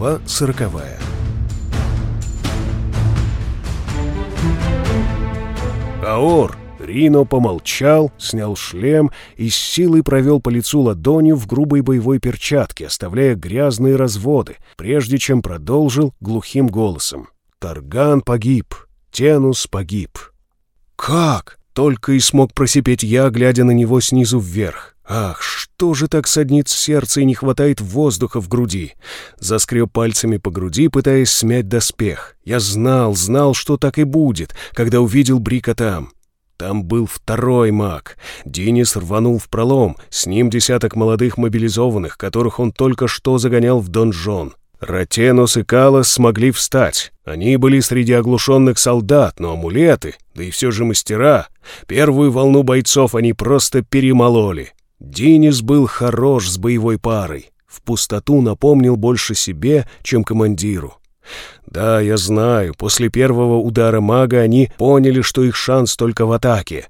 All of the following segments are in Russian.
Глава сороковая. Аор! Рино помолчал, снял шлем и с силой провел по лицу ладонью в грубой боевой перчатке, оставляя грязные разводы, прежде чем продолжил глухим голосом. Тарган погиб, Тенус погиб. «Как?» — только и смог просипеть я, глядя на него снизу вверх. Ах, что же так саднит сердце и не хватает воздуха в груди? Заскреб пальцами по груди, пытаясь смять доспех. Я знал, знал, что так и будет, когда увидел Брика там. Там был второй маг. Денис рванул в пролом, с ним десяток молодых мобилизованных, которых он только что загонял в донжон. Ротенус и Калос смогли встать. Они были среди оглушенных солдат, но амулеты, да и все же мастера, первую волну бойцов они просто перемололи. Денис был хорош с боевой парой. В пустоту напомнил больше себе, чем командиру. Да, я знаю, после первого удара мага они поняли, что их шанс только в атаке.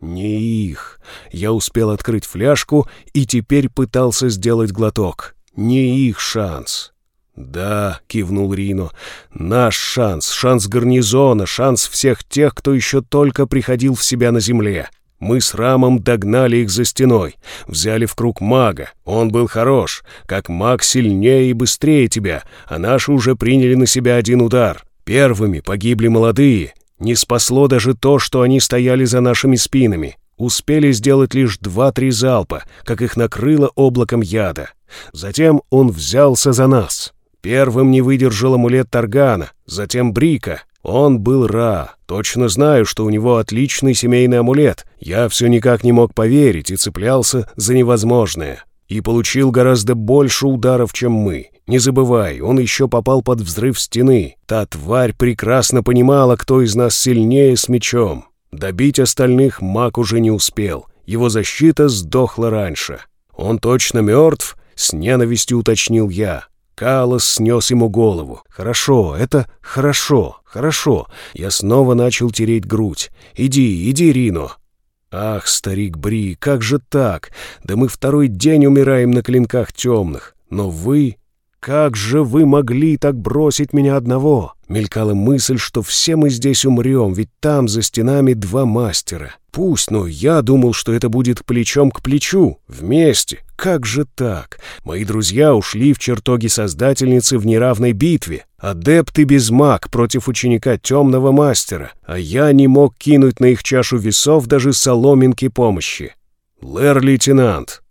Не их. Я успел открыть фляжку и теперь пытался сделать глоток. Не их шанс. «Да», — кивнул Рино, — «наш шанс, шанс гарнизона, шанс всех тех, кто еще только приходил в себя на земле. Мы с Рамом догнали их за стеной, взяли в круг мага. Он был хорош, как маг сильнее и быстрее тебя, а наши уже приняли на себя один удар. Первыми погибли молодые. Не спасло даже то, что они стояли за нашими спинами. Успели сделать лишь два-три залпа, как их накрыло облаком яда. Затем он взялся за нас. Первым не выдержал амулет Таргана, затем Брика, он был Ра. Точно знаю, что у него отличный семейный амулет. Я все никак не мог поверить и цеплялся за невозможное. И получил гораздо больше ударов, чем мы. Не забывай, он еще попал под взрыв стены. Та тварь прекрасно понимала, кто из нас сильнее с мечом. Добить остальных маг уже не успел. Его защита сдохла раньше. Он точно мертв? С ненавистью уточнил я. Калос снес ему голову. «Хорошо, это хорошо, хорошо». Я снова начал тереть грудь. «Иди, иди, Рино». «Ах, старик Бри, как же так? Да мы второй день умираем на клинках темных. Но вы «Как же вы могли так бросить меня одного?» Мелькала мысль, что все мы здесь умрем, ведь там за стенами два мастера. Пусть, но я думал, что это будет плечом к плечу, вместе. Как же так? Мои друзья ушли в чертоги Создательницы в неравной битве. Адепты без маг против ученика темного мастера, а я не мог кинуть на их чашу весов даже соломинки помощи. «Лэр-лейтенант,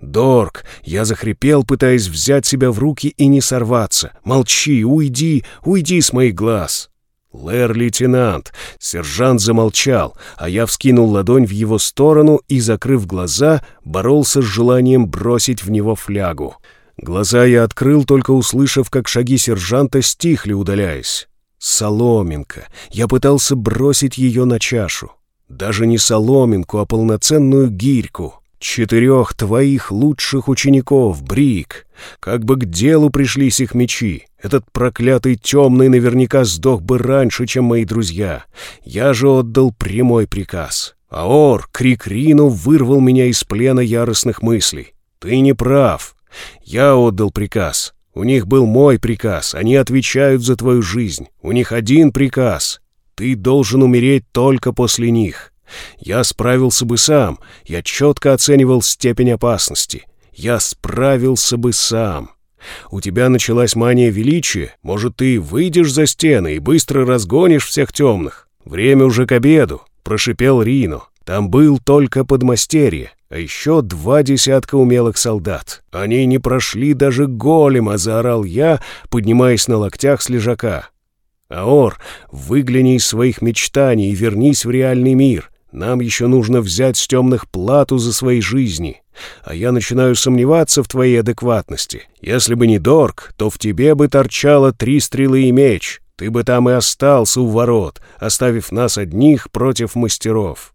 «Дорг!» Я захрипел, пытаясь взять себя в руки и не сорваться. «Молчи! Уйди! Уйди с моих глаз!» «Лэр-лейтенант!» Сержант замолчал, а я вскинул ладонь в его сторону и, закрыв глаза, боролся с желанием бросить в него флягу. Глаза я открыл, только услышав, как шаги сержанта стихли, удаляясь. Соломинка. Я пытался бросить ее на чашу. Даже не соломинку, а полноценную гирьку. Четырех твоих лучших учеников, Брик. Как бы к делу пришлись их мечи. Этот проклятый темный наверняка сдох бы раньше, чем мои друзья. Я же отдал прямой приказ. Аор, крик Рину вырвал меня из плена яростных мыслей. Ты не прав. Я отдал приказ. У них был мой приказ. Они отвечают за твою жизнь. У них один приказ. Ты должен умереть только после них. Я справился бы сам, я четко оценивал степень опасности. Я справился бы сам. У тебя началась мания величия, может, ты выйдешь за стены и быстро разгонишь всех темных. Время уже к обеду, прошипел Рино. Там был только подмастерье, а еще два десятка умелых солдат. Они не прошли даже голема, заорал я, поднимаясь на локтях с лежака. Аор, выгляни из своих мечтаний и вернись в реальный мир. Нам еще нужно взять с темных плату за свои жизни. А я начинаю сомневаться в твоей адекватности. Если бы не Дорг, то в тебе бы торчало три стрелы и меч. Ты бы там и остался у ворот, оставив нас одних против мастеров.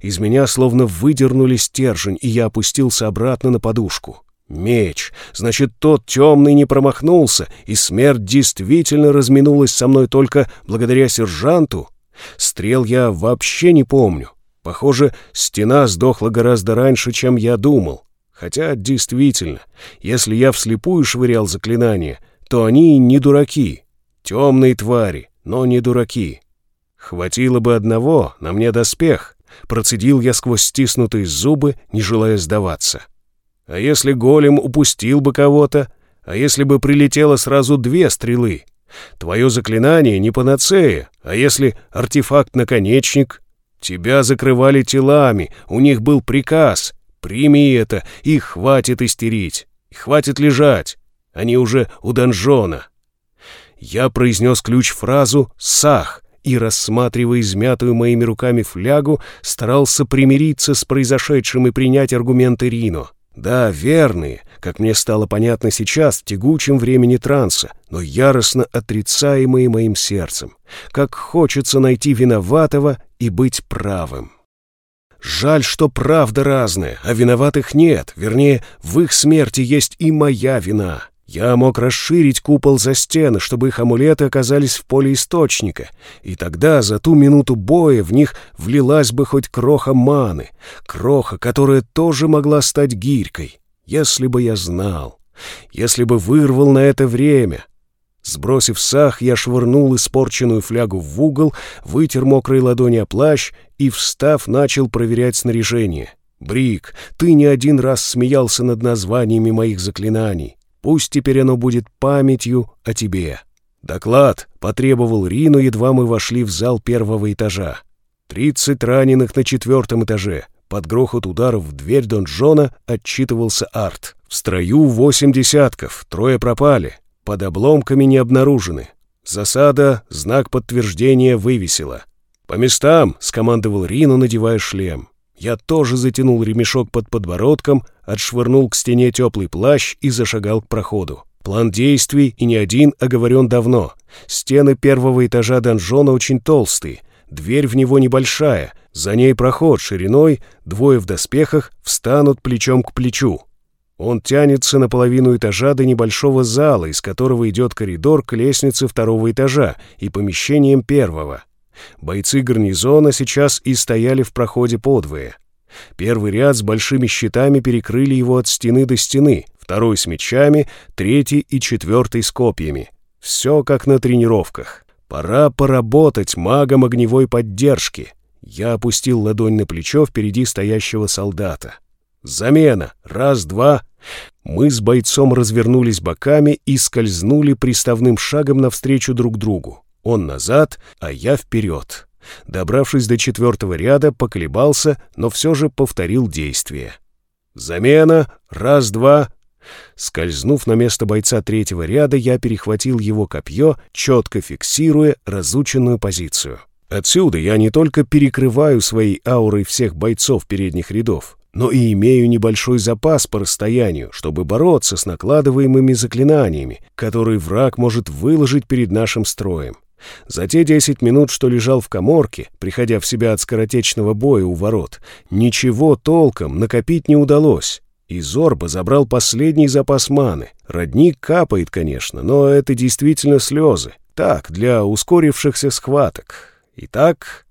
Из меня словно выдернули стержень, и я опустился обратно на подушку. Меч. Значит, тот темный не промахнулся, и смерть действительно разминулась со мной только благодаря сержанту. Стрел я вообще не помню. Похоже, стена сдохла гораздо раньше, чем я думал. Хотя, действительно, если я вслепую швырял заклинание, то они не дураки. Темные твари, но не дураки. Хватило бы одного, на мне доспех. Процедил я сквозь стиснутые зубы, не желая сдаваться. А если голем упустил бы кого-то? А если бы прилетело сразу две стрелы? Твое заклинание не панацея, а если артефакт-наконечник? Тебя закрывали телами, у них был приказ. Прими это, и хватит истерить, хватит лежать. Они уже у донжона. Я произнес ключ-фразу «Сах», и, рассматривая измятую моими руками флягу, старался примириться с произошедшим и принять аргументы Рино. Да, верные, как мне стало понятно сейчас, в тягучем времени транса, но яростно отрицаемые моим сердцем. Как хочется найти виноватого и быть правым. Жаль, что правда разная, а виноватых нет, вернее, в их смерти есть и моя вина. Я мог расширить купол за стены, чтобы их амулеты оказались в поле источника, и тогда за ту минуту боя в них влилась бы хоть кроха маны, кроха, которая тоже могла стать гирькой, если бы я знал, если бы вырвал на это время. Сбросив сах, я швырнул испорченную флягу в угол, вытер мокрые ладони о плащ и, встав, начал проверять снаряжение. «Брик, ты не один раз смеялся над названиями моих заклинаний. Пусть теперь оно будет памятью о тебе. Доклад потребовал Рину, едва мы вошли в зал первого этажа. Тридцать раненых на четвертом этаже. Под грохот ударов в дверь донжона отчитывался Арт. В строю восемь десятков, трое пропали. Под обломками не обнаружены. Засада, знак подтверждения вывесила. «По местам!» — скомандовал Рину, надевая шлем. Я тоже затянул ремешок под подбородком, отшвырнул к стене теплый плащ и зашагал к проходу. План действий и не один оговорен давно. Стены первого этажа донжона очень толстые, дверь в него небольшая, за ней проход шириной, двое в доспехах встанут плечом к плечу. Он тянется на половину этажа до небольшого зала, из которого идет коридор к лестнице второго этажа и помещениям первого. Бойцы гарнизона сейчас и стояли в проходе подвое. Первый ряд с большими щитами перекрыли его от стены до стены, второй с мечами, третий и четвертый с копьями. Все как на тренировках. Пора поработать магом огневой поддержки. Я опустил ладонь на плечо впереди стоящего солдата. Замена. Раз, два. Мы с бойцом развернулись боками и скользнули приставным шагом навстречу друг другу. Он назад, а я вперед. Добравшись до четвертого ряда, поколебался, но все же повторил действие. «Замена! Раз-два!» Скользнув на место бойца третьего ряда, я перехватил его копье, четко фиксируя разученную позицию. Отсюда я не только перекрываю своей аурой всех бойцов передних рядов, но и имею небольшой запас по расстоянию, чтобы бороться с накладываемыми заклинаниями, которые враг может выложить перед нашим строем. За те десять минут, что лежал в коморке, приходя в себя от скоротечного боя у ворот, ничего толком накопить не удалось. И Зорба забрал последний запас маны. Родник капает, конечно, но это действительно слезы. Так, для ускорившихся схваток. Итак,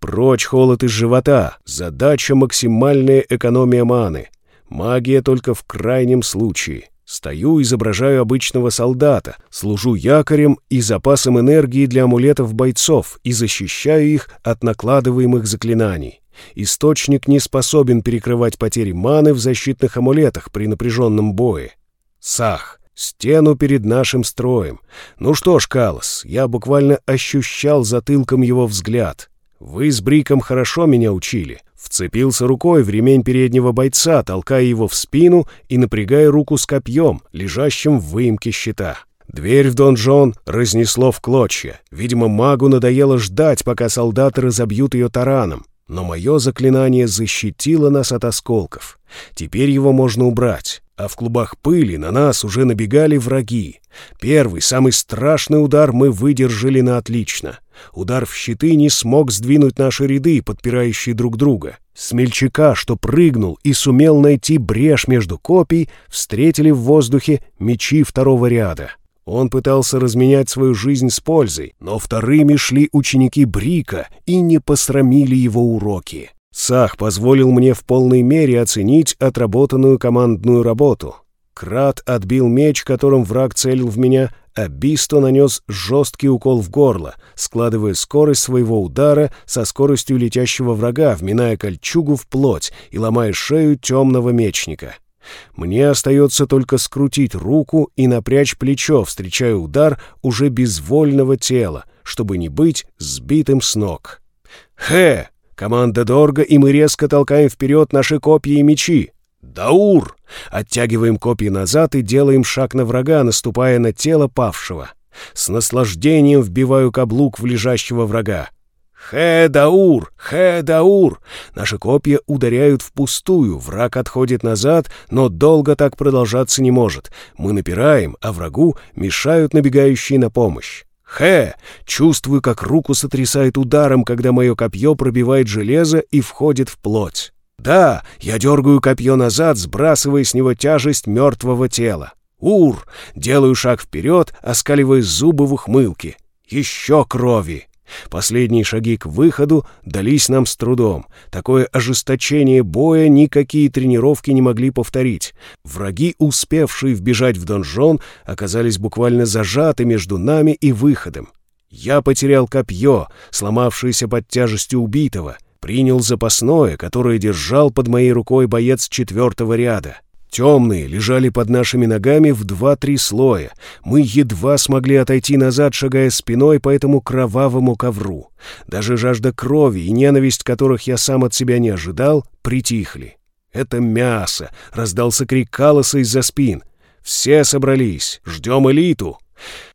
прочь холод из живота. Задача — максимальная экономия маны. Магия только в крайнем случае. Стою, изображаю обычного солдата, служу якорем и запасом энергии для амулетов бойцов и защищаю их от накладываемых заклинаний. Источник не способен перекрывать потери маны в защитных амулетах при напряженном бое. Сах, стену перед нашим строем. Ну что ж, Калос, я буквально ощущал затылком его взгляд. Вы с Бриком хорошо меня учили. Вцепился рукой в ремень переднего бойца, толкая его в спину и напрягая руку с копьем, лежащим в выемке щита. Дверь в донжон разнесло в клочья. Видимо, магу надоело ждать, пока солдаты разобьют ее тараном. Но мое заклинание защитило нас от осколков. Теперь его можно убрать. А в клубах пыли на нас уже набегали враги. Первый, самый страшный удар мы выдержали на отлично. Удар в щиты не смог сдвинуть наши ряды, подпирающие друг друга. Смельчака, что прыгнул и сумел найти брешь между копий, встретили в воздухе мечи второго ряда. Он пытался разменять свою жизнь с пользой, но вторыми шли ученики Брика и не посрамили его уроки. Сах позволил мне в полной мере оценить отработанную командную работу. Крат отбил меч, которым враг целил в меня, а Бисто нанес жесткий укол в горло, складывая скорость своего удара со скоростью летящего врага, вминая кольчугу в плоть и ломая шею темного мечника. Мне остается только скрутить руку и напрячь плечо, встречая удар уже безвольного тела, чтобы не быть сбитым с ног. «Хэ!» — команда Дорга, и мы резко толкаем вперед наши копья и мечи. «Даур!» Оттягиваем копья назад и делаем шаг на врага, наступая на тело павшего. С наслаждением вбиваю каблук в лежащего врага. «Хэ-Даур! Хэ-Даур!» Наши копья ударяют впустую, враг отходит назад, но долго так продолжаться не может. Мы напираем, а врагу мешают набегающие на помощь. «Хэ!» Чувствую, как руку сотрясает ударом, когда мое копье пробивает железо и входит в плоть. Да, я дергаю копье назад, сбрасывая с него тяжесть мертвого тела. Ур! Делаю шаг вперед, оскаливая зубы в ухмылке. Еще крови! Последние шаги к выходу дались нам с трудом. Такое ожесточение боя никакие тренировки не могли повторить. Враги, успевшие вбежать в донжон, оказались буквально зажаты между нами и выходом. Я потерял копье, сломавшееся под тяжестью убитого, принял запасное, которое держал под моей рукой боец четвертого ряда. Темные лежали под нашими ногами в два-три слоя. Мы едва смогли отойти назад, шагая спиной по этому кровавому ковру. Даже жажда крови и ненависть, которых я сам от себя не ожидал, притихли. «Это мясо!» — раздался крик Калоса из-за спин. «Все собрались! Ждем элиту!»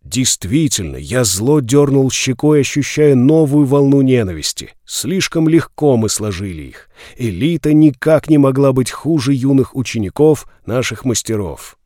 Действительно, я зло дернул щекой, ощущая новую волну ненависти. Слишком легко мы сложили их. Элита никак не могла быть хуже юных учеников, наших мастеров.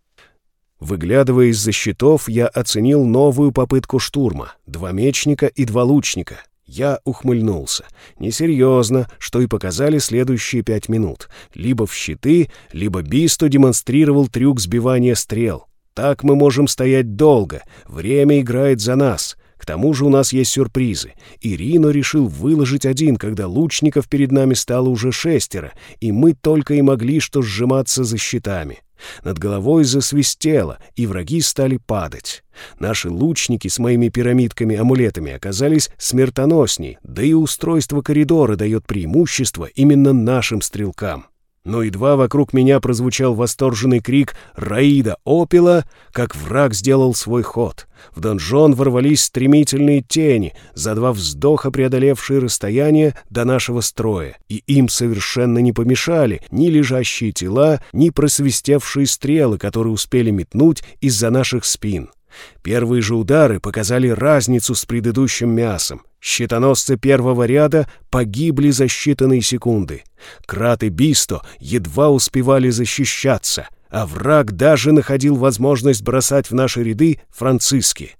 Выглядывая из-за щитов, я оценил новую попытку штурма. Два мечника и два лучника. Я ухмыльнулся. Несерьезно, что и показали следующие пять минут. Либо в щиты, либо Бисто демонстрировал трюк сбивания стрел. Так мы можем стоять долго, время играет за нас. К тому же у нас есть сюрпризы. Ирино решил выложить один, когда лучников перед нами стало уже шестеро, и мы только и могли что сжиматься за щитами. Над головой засвистело, и враги стали падать. Наши лучники с моими пирамидками-амулетами оказались смертоносней, да и устройство коридора дает преимущество именно нашим стрелкам. Но едва вокруг меня прозвучал восторженный крик «Раида Опела!», как враг сделал свой ход. В донжон ворвались стремительные тени, за два вздоха преодолевшие расстояние до нашего строя, и им совершенно не помешали ни лежащие тела, ни просвистевшие стрелы, которые успели метнуть из-за наших спин. Первые же удары показали разницу с предыдущим мясом. Щитоносцы первого ряда погибли за считанные секунды. Крат и Бисто едва успевали защищаться, а враг даже находил возможность бросать в наши ряды франциски.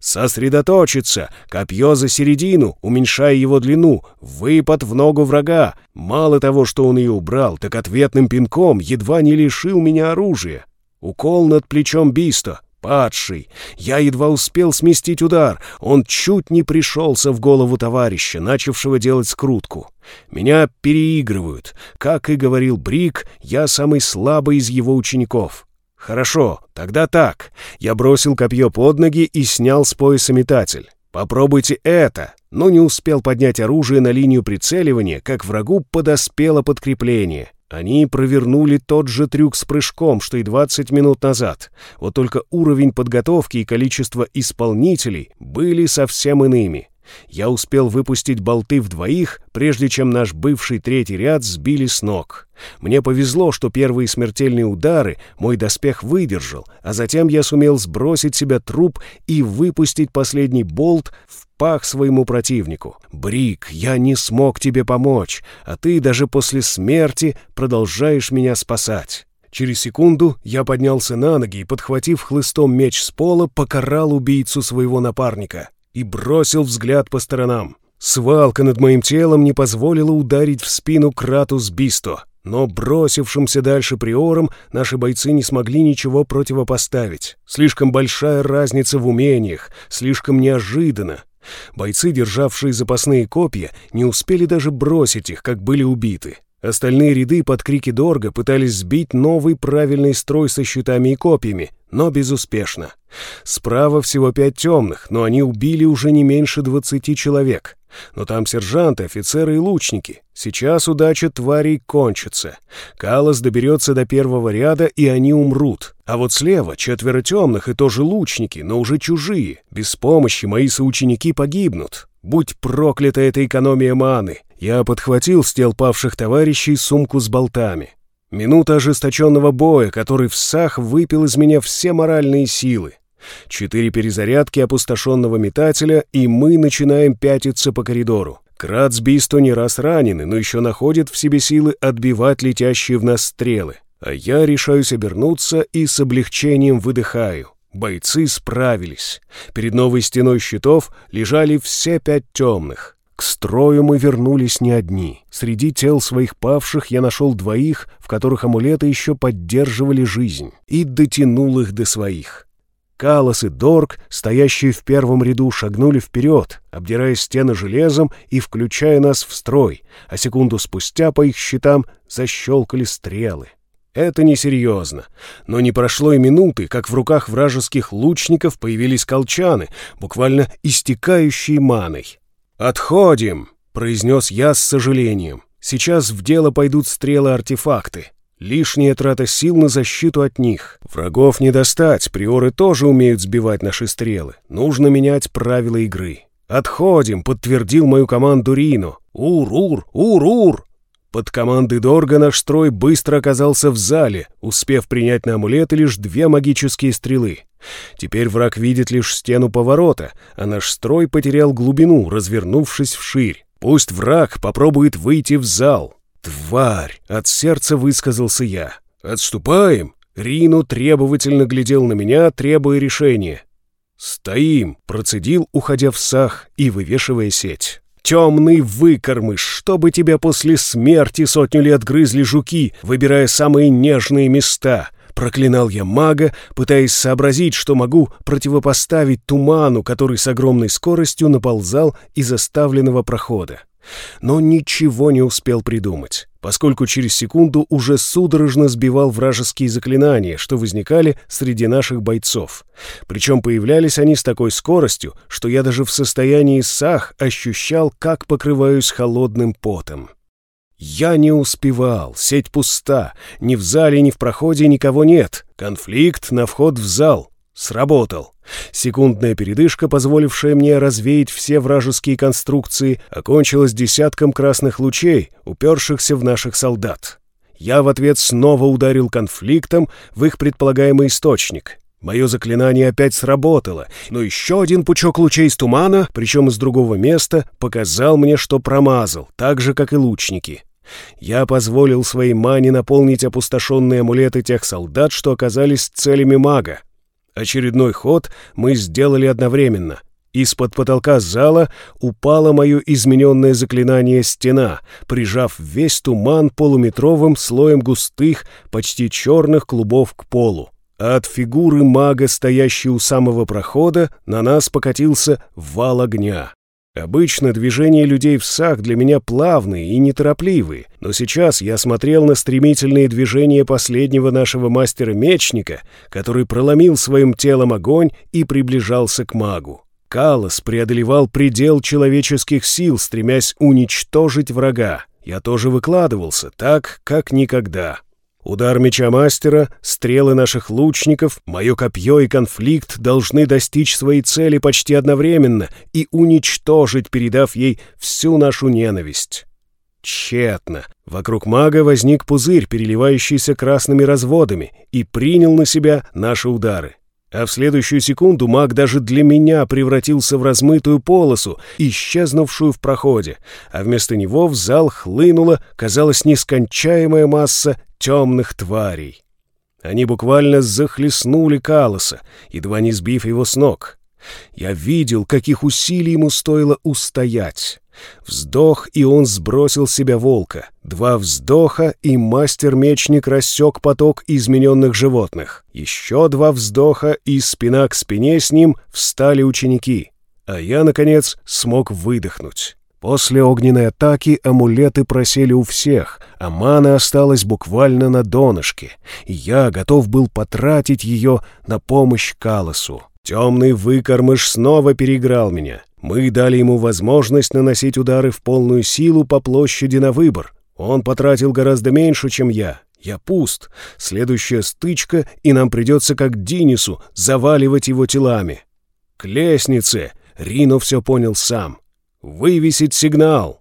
Сосредоточиться, копье за середину, уменьшая его длину, выпад в ногу врага. Мало того, что он ее убрал, так ответным пинком едва не лишил меня оружия. Укол над плечом Бисто — Падший. Я едва успел сместить удар. Он чуть не пришелся в голову товарища, начавшего делать скрутку. Меня переигрывают. Как и говорил Брик, я самый слабый из его учеников. Хорошо, тогда так. Я бросил копье под ноги и снял с пояса метатель. Попробуйте это. Но не успел поднять оружие на линию прицеливания, как врагу подоспело подкрепление. Они провернули тот же трюк с прыжком, что и 20 минут назад. Вот только уровень подготовки и количество исполнителей были совсем иными. Я успел выпустить болты в двоих, прежде чем наш бывший третий ряд сбили с ног. Мне повезло, что первые смертельные удары мой доспех выдержал, а затем я сумел сбросить себя труп и выпустить последний болт в пах своему противнику. «Брик, я не смог тебе помочь, а ты даже после смерти продолжаешь меня спасать». Через секунду я поднялся на ноги и, подхватив хлыстом меч с пола, покарал убийцу своего напарника и бросил взгляд по сторонам. Свалка над моим телом не позволила ударить в спину Кратус Бисто, но бросившимся дальше приорам наши бойцы не смогли ничего противопоставить. Слишком большая разница в умениях, слишком неожиданно. Бойцы, державшие запасные копья, не успели даже бросить их, как были убиты. Остальные ряды под крики Дорга пытались сбить новый правильный строй со щитами и копьями, но безуспешно. Справа всего пять темных, но они убили уже не меньше двадцати человек. Но там сержанты, офицеры и лучники. Сейчас удача тварей кончится. Калос доберется до первого ряда, и они умрут. А вот слева четверо темных и тоже лучники, но уже чужие. Без помощи мои соученики погибнут. Будь проклята эта экономия маны. Я подхватил с тел павших товарищей сумку с болтами. Минута ожесточенного боя, который в сах выпил из меня все моральные силы. Четыре перезарядки опустошенного метателя, и мы начинаем пятиться по коридору. Крат с Бисто не раз ранены, но еще находит в себе силы отбивать летящие в нас стрелы. А я решаюсь обернуться и с облегчением выдыхаю. Бойцы справились. Перед новой стеной щитов лежали все пять темных. К строю мы вернулись не одни. Среди тел своих павших я нашел двоих, в которых амулеты еще поддерживали жизнь, и дотянул их до своих. Калос и Дорг, стоящие в первом ряду, шагнули вперед, обдирая стены железом и включая нас в строй, а секунду спустя по их щитам защелкали стрелы. Это несерьезно. Но не прошло и минуты, как в руках вражеских лучников появились колчаны, буквально истекающие маной. «Отходим!» — произнес я с сожалением. «Сейчас в дело пойдут стрелы-артефакты. Лишняя трата сил на защиту от них. Врагов не достать, приоры тоже умеют сбивать наши стрелы. Нужно менять правила игры. «Отходим», — подтвердил мою команду Рино. «Ур-ур! Ур-ур!» Под командой Дорга наш строй быстро оказался в зале, успев принять на амулеты лишь две магические стрелы. Теперь враг видит лишь стену поворота, а наш строй потерял глубину, развернувшись вширь. Пусть враг попробует выйти в зал. «Тварь!» — от сердца высказался я. «Отступаем!» Рину требовательно глядел на меня, требуя решения. «Стоим!» — процедил, уходя в сах и вывешивая сеть. «Темный выкормыш, чтобы тебя после смерти сотню лет грызли жуки, выбирая самые нежные места!» Проклинал я мага, пытаясь сообразить, что могу противопоставить туману, который с огромной скоростью наползал из оставленного прохода но ничего не успел придумать, поскольку через секунду уже судорожно сбивал вражеские заклинания, что возникали среди наших бойцов. Причем появлялись они с такой скоростью, что я даже в состоянии сах ощущал, как покрываюсь холодным потом. Я не успевал, сеть пуста, ни в зале, ни в проходе никого нет. Конфликт на вход в зал. Сработал. Секундная передышка, позволившая мне развеять все вражеские конструкции, окончилась десятком красных лучей, упершихся в наших солдат. Я в ответ снова ударил конфликтом в их предполагаемый источник. Мое заклинание опять сработало, но еще один пучок лучей из тумана, причем из другого места, показал мне, что промазал, так же, как и лучники. Я позволил своей мане наполнить опустошенные амулеты тех солдат, что оказались целями мага. Очередной ход мы сделали одновременно. Из-под потолка зала упало мое измененное заклинание «Стена», прижав весь туман полуметровым слоем густых, почти черных клубов к полу. От фигуры мага, стоящей у самого прохода, на нас покатился вал огня. Обычно движения людей в сах для меня плавные и неторопливые, но сейчас я смотрел на стремительные движения последнего нашего мастера-мечника, который проломил своим телом огонь и приближался к магу. Калос преодолевал предел человеческих сил, стремясь уничтожить врага. Я тоже выкладывался, так, как никогда. Удар меча мастера, стрелы наших лучников, мое копье и конфликт должны достичь своей цели почти одновременно и уничтожить, передав ей всю нашу ненависть. Тщетно. Вокруг мага возник пузырь, переливающийся красными разводами, и принял на себя наши удары. А в следующую секунду маг даже для меня превратился в размытую полосу, исчезнувшую в проходе, а вместо него в зал хлынула, казалось, нескончаемая масса темных тварей. Они буквально захлестнули Калоса, едва не сбив его с ног. Я видел, каких усилий ему стоило устоять. Вздох, и он сбросил себя волка. Два вздоха, и мастер-мечник рассек поток измененных животных. Еще два вздоха, и спина к спине с ним встали ученики. А я, наконец, смог выдохнуть. После огненной атаки амулеты просели у всех, а мана осталась буквально на донышке, и я готов был потратить ее на помощь Калосу. Темный выкормыш снова переиграл меня. Мы дали ему возможность наносить удары в полную силу по площади на выбор. Он потратил гораздо меньше, чем я. Я пуст. Следующая стычка, и нам придется, как Динису, заваливать его телами. К лестнице. Рино все понял сам. Вывесить сигнал.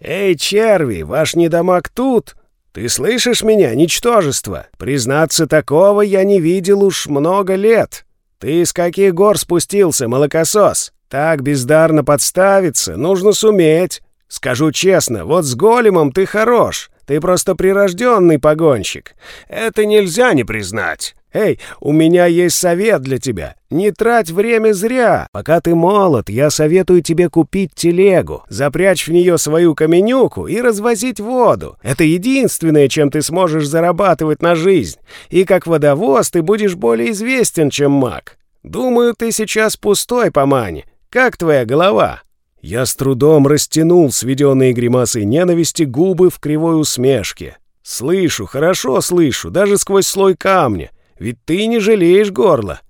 «Эй, черви, ваш недомаг тут? Ты слышишь меня, ничтожество? Признаться, такого я не видел уж много лет. Ты из каких гор спустился, молокосос? Так бездарно подставиться нужно суметь. Скажу честно, вот с големом ты хорош. Ты просто прирожденный погонщик. Это нельзя не признать. Эй, у меня есть совет для тебя. Не трать время зря. Пока ты молод, я советую тебе купить телегу, запрячь в нее свою каменюку и развозить воду. Это единственное, чем ты сможешь зарабатывать на жизнь. И как водовоз ты будешь более известен, чем маг. Думаю, ты сейчас пустой по мане. Как твоя голова?» Я с трудом растянул сведенные гримасой ненависти губы в кривой усмешке. «Слышу, хорошо слышу, даже сквозь слой камня. Ведь ты не жалеешь горла.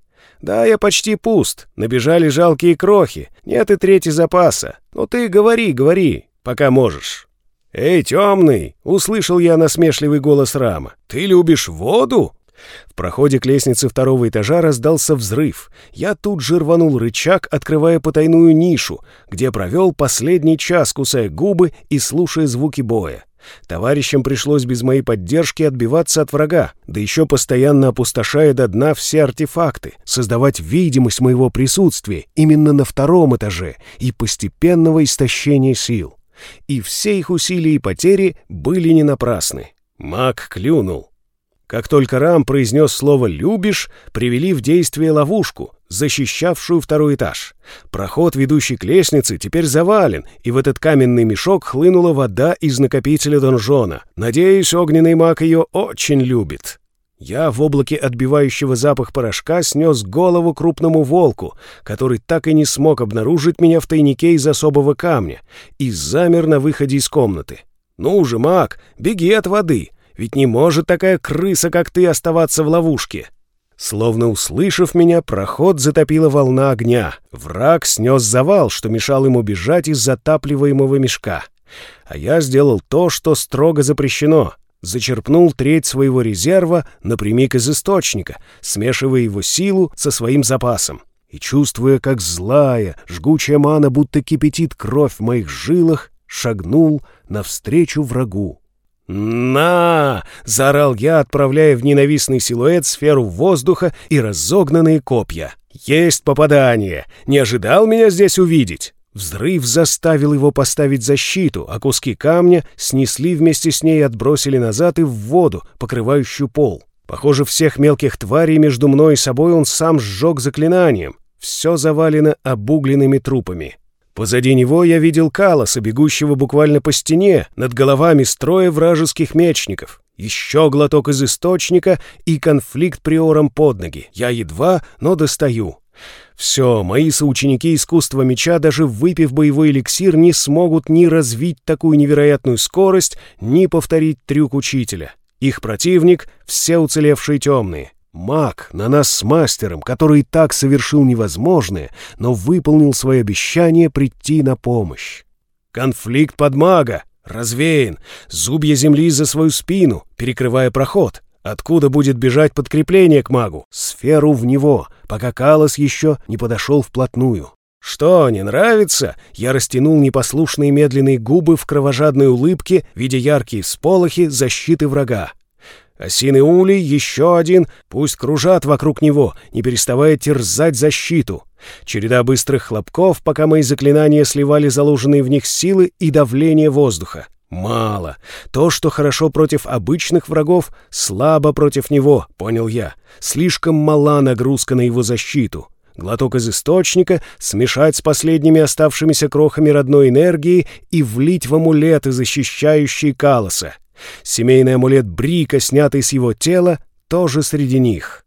Да, я почти пуст, набежали жалкие крохи, нет и трети запаса. Но ты говори, говори, пока можешь». «Эй, темный!» — услышал я насмешливый голос Рама. «Ты любишь воду?» В проходе к лестнице второго этажа раздался взрыв. Я тут же рванул рычаг, открывая потайную нишу, где провел последний час, кусая губы и слушая звуки боя. Товарищам пришлось без моей поддержки отбиваться от врага, да еще постоянно опустошая до дна все артефакты, создавать видимость моего присутствия именно на втором этаже и постепенного истощения сил. И все их усилия и потери были не напрасны. Маг клюнул. Как только Рам произнес слово «любишь», привели в действие ловушку, защищавшую второй этаж. Проход, ведущий к лестнице, теперь завален, и в этот каменный мешок хлынула вода из накопителя донжона. Надеюсь, огненный маг ее очень любит. Я в облаке отбивающего запах порошка снес голову крупному волку, который так и не смог обнаружить меня в тайнике из особого камня, и замер на выходе из комнаты. «Ну же, маг, беги от воды!» Ведь не может такая крыса, как ты, оставаться в ловушке. Словно услышав меня, проход затопила волна огня. Враг снес завал, что мешал ему бежать из затапливаемого мешка. А я сделал то, что строго запрещено. Зачерпнул треть своего резерва напрямик из источника, смешивая его силу со своим запасом. И чувствуя, как злая, жгучая мана будто кипятит кровь в моих жилах, шагнул навстречу врагу. «На!» — заорал я, отправляя в ненавистный силуэт сферу воздуха и разогнанные копья. «Есть попадание! Не ожидал меня здесь увидеть!» Взрыв заставил его поставить защиту, а куски камня снесли вместе с ней и отбросили назад и в воду, покрывающую пол. Похоже, всех мелких тварей между мной и собой он сам сжег заклинанием. Все завалено обугленными трупами. Позади него я видел Калоса, бегущего буквально по стене, над головами строя вражеских мечников. Еще глоток из источника и конфликт приором под ноги. Я едва, но достаю. Все, мои соученики искусства меча, даже выпив боевой эликсир, не смогут ни развить такую невероятную скорость, ни повторить трюк учителя. Их противник — все уцелевшие темные. Маг на нас с мастером, который так совершил невозможное, но выполнил свое обещание прийти на помощь. Конфликт под мага, развеян, зубья земли за свою спину, перекрывая проход. Откуда будет бежать подкрепление к магу? Сферу в него, пока Калос еще не подошел вплотную. «Что, не нравится?» Я растянул непослушные медленные губы в кровожадной улыбке, видя яркие всполохи защиты врага. Осиный улей, еще один, пусть кружат вокруг него, не переставая терзать защиту. Череда быстрых хлопков, пока мои заклинания сливали заложенные в них силы и давление воздуха. Мало. То, что хорошо против обычных врагов, слабо против него, понял я. Слишком мала нагрузка на его защиту. Глоток из источника, смешать с последними оставшимися крохами родной энергии и влить в амулеты, защищающие Калоса. Семейный амулет Брика, снятый с его тела, тоже среди них.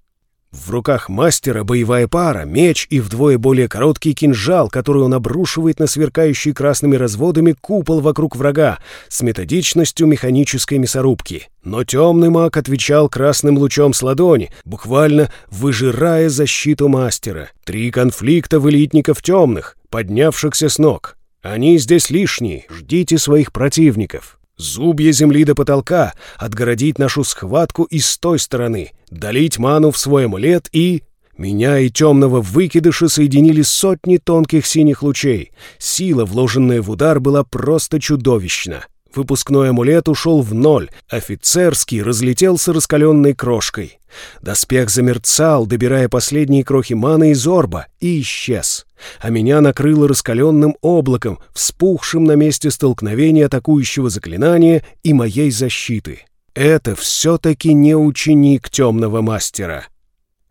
В руках мастера боевая пара, меч и вдвое более короткий кинжал, который он обрушивает на сверкающий красными разводами купол вокруг врага с методичностью механической мясорубки. Но темный маг отвечал красным лучом с ладони, буквально выжирая защиту мастера. Три конфликта элитников темных, поднявшихся с ног. Они здесь лишние, ждите своих противников. Зубья земли до потолка, отгородить нашу схватку и с той стороны, долить ману в свой амулет и... Меня и темного выкидыша соединили сотни тонких синих лучей. Сила, вложенная в удар, была просто чудовищна. Выпускной амулет ушел в ноль, офицерский разлетелся раскаленной крошкой. Доспех замерцал, добирая последние крохи маны из орба, и исчез. А меня накрыло раскаленным облаком, вспухшим на месте столкновения атакующего заклинания и моей защиты. Это все-таки не ученик темного мастера.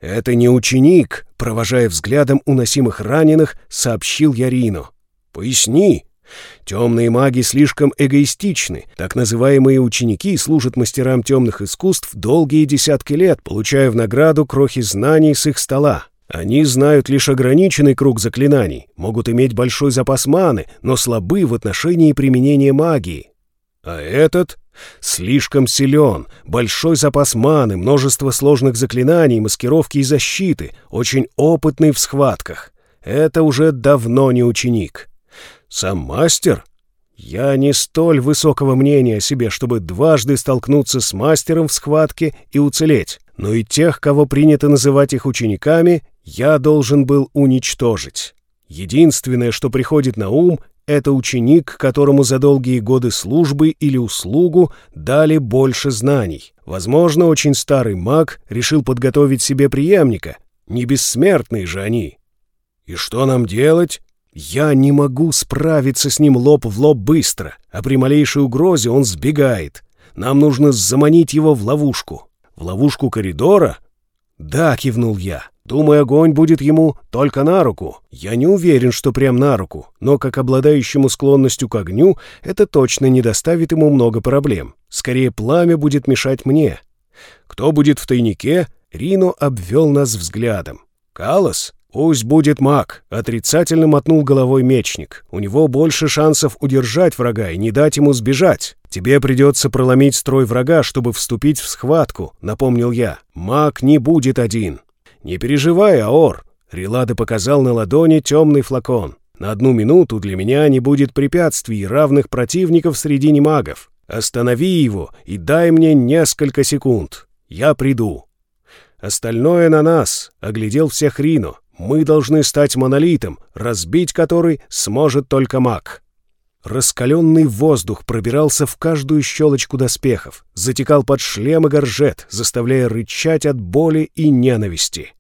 «Это не ученик», — провожая взглядом уносимых раненых, сообщил Ярину. «Поясни», Темные маги слишком эгоистичны. Так называемые ученики служат мастерам темных искусств долгие десятки лет, получая в награду крохи знаний с их стола. Они знают лишь ограниченный круг заклинаний, могут иметь большой запас маны, но слабы в отношении применения магии. А этот слишком силен, большой запас маны, множество сложных заклинаний, маскировки и защиты, очень опытный в схватках. Это уже давно не ученик. Сам мастер? Я не столь высокого мнения о себе, чтобы дважды столкнуться с мастером в схватке и уцелеть, но и тех, кого принято называть их учениками, я должен был уничтожить. Единственное, что приходит на ум, это ученик, которому за долгие годы службы или услугу дали больше знаний. Возможно, очень старый маг решил подготовить себе преемника. Не бессмертные же они. И что нам делать? Я не могу справиться с ним лоб в лоб быстро, а при малейшей угрозе он сбегает. Нам нужно заманить его в ловушку. В ловушку коридора? Да, кивнул я. Думаю, огонь будет ему только на руку. Я не уверен, что прям на руку, но как обладающему склонностью к огню, это точно не доставит ему много проблем. Скорее, пламя будет мешать мне. Кто будет в тайнике? Рино обвел нас взглядом. Калос? «Пусть будет маг», — отрицательно мотнул головой мечник. «У него больше шансов удержать врага и не дать ему сбежать. Тебе придется проломить строй врага, чтобы вступить в схватку», — напомнил я. «Маг не будет один». «Не переживай, Аор», — Релада показал на ладони темный флакон. «На одну минуту для меня не будет препятствий равных противников среди немагов. Останови его и дай мне несколько секунд. Я приду». «Остальное на нас», — оглядел всех Рино. Мы должны стать монолитом, разбить который сможет только маг. Раскаленный воздух пробирался в каждую щелочку доспехов, затекал под шлем и горжет, заставляя рычать от боли и ненависти.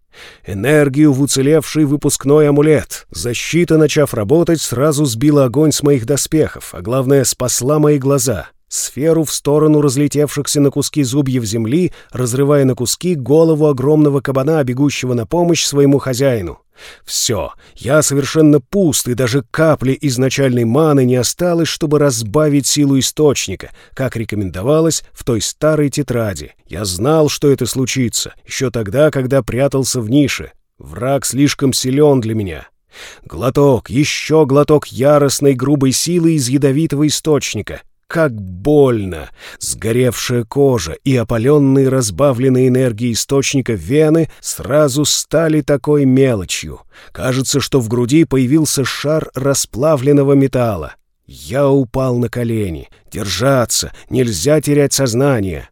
Энергию в уцелевший выпускной амулет. Защита, начав работать, сразу сбила огонь с моих доспехов, а главное, спасла мои глаза — сферу в сторону разлетевшихся на куски зубьев земли, разрывая на куски голову огромного кабана, бегущего на помощь своему хозяину. Все, я совершенно пуст, и даже капли изначальной маны не осталось, чтобы разбавить силу источника, как рекомендовалось в той старой тетради. Я знал, что это случится, еще тогда, когда прятался в нише. Враг слишком силен для меня. Глоток, еще глоток яростной грубой силы из ядовитого источника. Как больно! Сгоревшая кожа и опаленные разбавленные энергией источника вены сразу стали такой мелочью. Кажется, что в груди появился шар расплавленного металла. Я упал на колени. Держаться, нельзя терять сознание.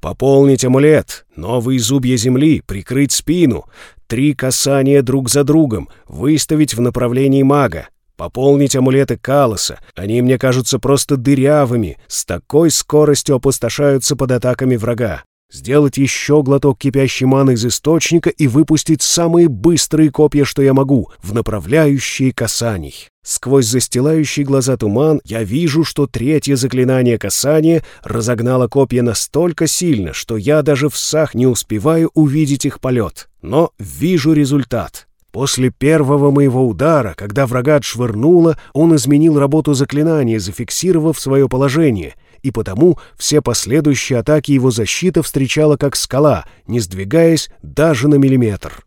Пополнить амулет, новые зубья земли, прикрыть спину, три касания друг за другом, выставить в направлении мага. Пополнить амулеты Калоса. Они мне кажутся просто дырявыми, с такой скоростью опустошаются под атаками врага. Сделать еще глоток кипящей маны из источника и выпустить самые быстрые копья, что я могу, в направляющие касаний. Сквозь застилающий глаза туман я вижу, что третье заклинание касания разогнало копья настолько сильно, что я даже в сах не успеваю увидеть их полет. Но вижу результат. После первого моего удара, когда врага отшвырнуло, он изменил работу заклинания, зафиксировав свое положение, и потому все последующие атаки его защита встречала как скала, не сдвигаясь даже на миллиметр.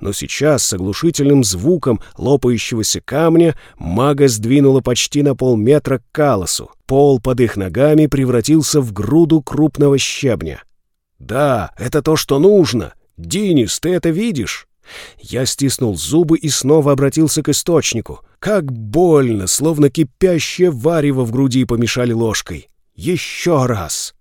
Но сейчас с оглушительным звуком лопающегося камня мага сдвинула почти на полметра к калосу. Пол под их ногами превратился в груду крупного щебня. «Да, это то, что нужно! Динис, ты это видишь?» Я стиснул зубы и снова обратился к источнику. Как больно, словно кипящее варево в груди помешали ложкой. Еще раз!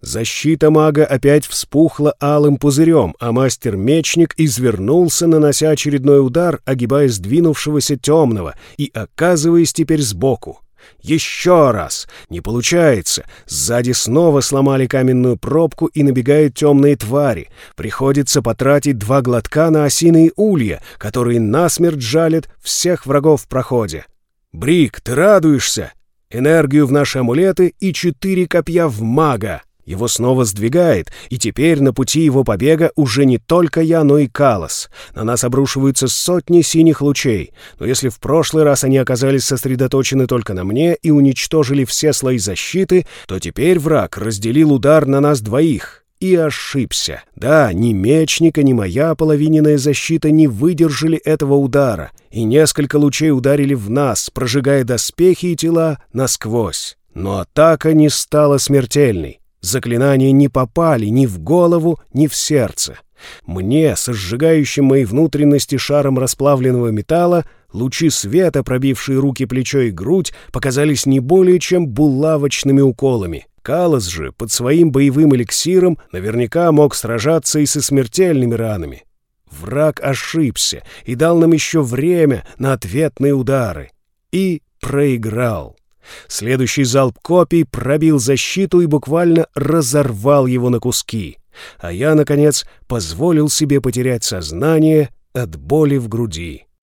Защита мага опять вспухла алым пузырем, а мастер-мечник извернулся, нанося очередной удар, огибая сдвинувшегося темного и оказываясь теперь сбоку. Еще раз! Не получается. Сзади снова сломали каменную пробку и набегают темные твари. Приходится потратить два глотка на осиные улья, которые насмерть жалят всех врагов в проходе. Брик, ты радуешься? Энергию в наши амулеты и четыре копья в мага. Его снова сдвигает, и теперь на пути его побега уже не только я, но и Калос. На нас обрушиваются сотни синих лучей, но если в прошлый раз они оказались сосредоточены только на мне и уничтожили все слои защиты, то теперь враг разделил удар на нас двоих. И ошибся. Да, ни мечника, ни моя половиненная защита не выдержали этого удара, и несколько лучей ударили в нас, прожигая доспехи и тела насквозь. Но атака не стала смертельной. Заклинания не попали ни в голову, ни в сердце. Мне, со сжигающим мои внутренности шаром расплавленного металла, лучи света, пробившие руки, плечо и грудь, показались не более чем булавочными уколами. Калос же под своим боевым эликсиром наверняка мог сражаться и со смертельными ранами. Враг ошибся и дал нам еще время на ответные удары. И проиграл. Следующий залп копий пробил защиту и буквально разорвал его на куски. А я, наконец, позволил себе потерять сознание от боли в груди.